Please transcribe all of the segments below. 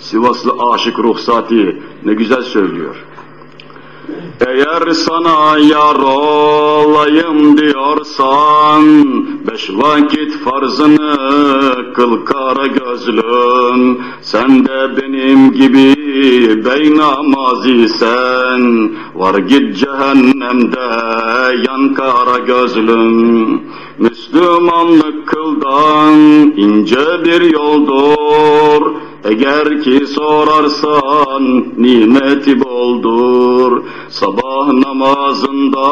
Sivaslı aşık ruhsati ne güzel söylüyor. Eğer sana yar olayım diyorsan Beş vakit farzını kıl kara gözlüm. Sen de benim gibi bey namaz isen Var git cehennemde yan kara gözlüm. Müslümanlık kıldan ince bir yoldur eğer ki sorarsan nimeti boldur. Sabah namazında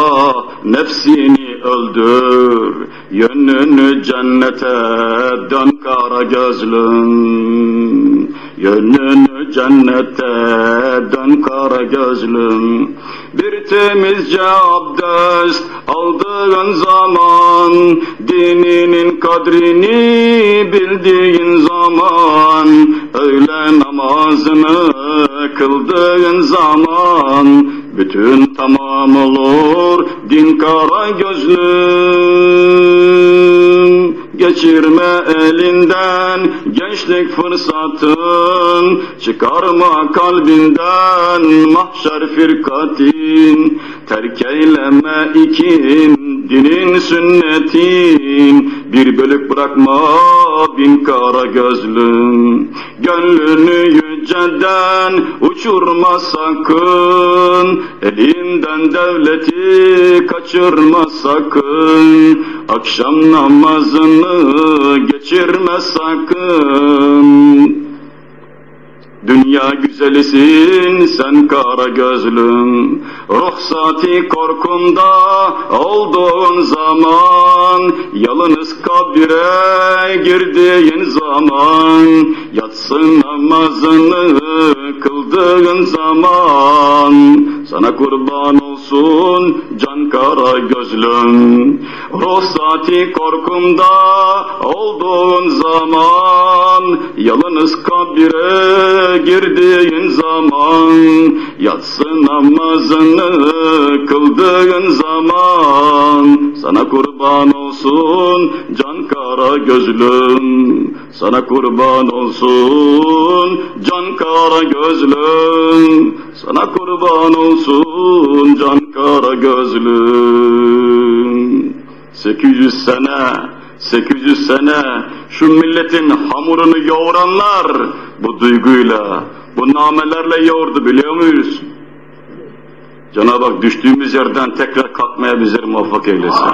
nefsini öldür. Yönünü cennete dön kara gözlüm. Yönünü cennete dön kara gözlüm. Bir temizce abdest aldığın zaman Dininin kadrini bildiğin zaman Öğle namazını kıldığın zaman bütün tamam olur din kara gözlüm geçirme elinden gençlik fırsatın çıkarma kalbinden mahşer firkatin terk eyleme ikin dinin sünnetin bir bölük bırakma bin kara gözlüm. Gönlünü yüceden uçurma sakın elinden devleti kaçırma sakın akşam namazını geçirme sakın. Dünya güzelisin sen kara gözlüm. Ruhsati korkumda olduğun zaman Yalınız kabire girdiğin zaman Yatsın namazını kıldığın zaman Sana kurban olsun can kara gözlüm. Ruhsati korkumda olduğun zaman Yalınız kabire girdiğin zaman Yatsı namazını kıldığın zaman. Sana kurban olsun can kara gözlüm Sana kurban olsun can kara gözlüm Sana kurban olsun can kara gözlüm. 800 sene 800 sene şu milletin hamurunu yoğuranlar bu duyguyla, bu namelerle yoğurdu biliyor muyuz? Cenab-ı Hak düştüğümüz yerden tekrar kalkmaya bizleri muvaffak eylesin.